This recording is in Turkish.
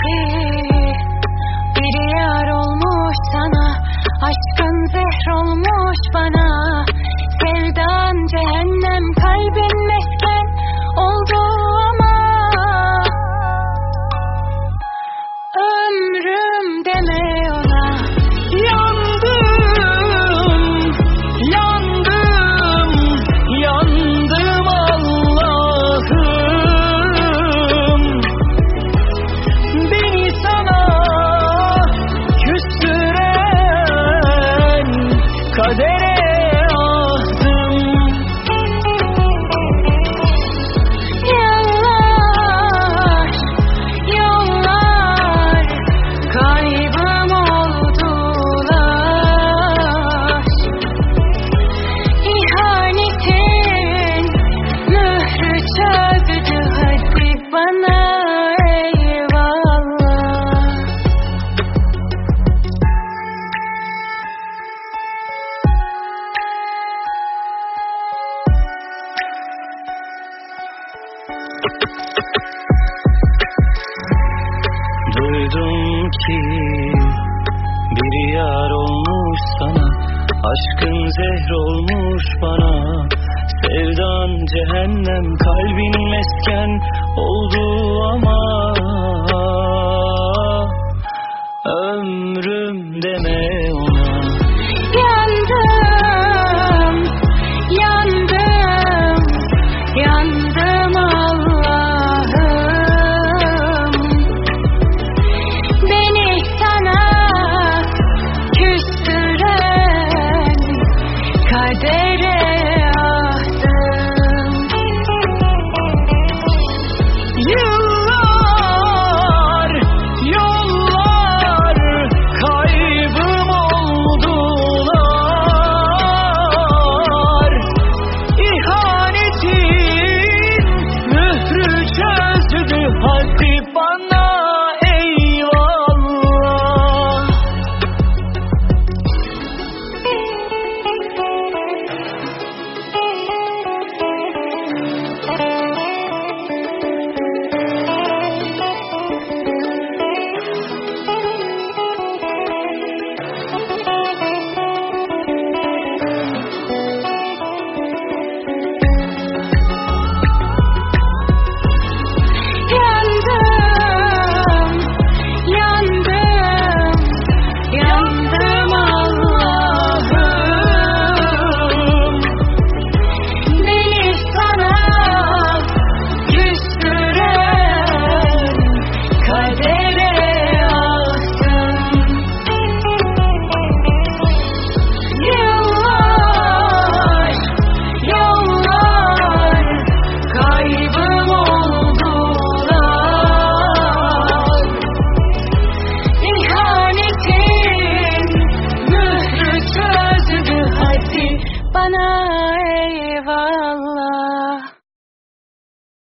ki bir yar olmuş sana aşkın zehr olmuş duydum ki Bir yar olmuş sana Aşkın zehr olmuş bana. Sevdan cehennem kalbin mesken oldu ama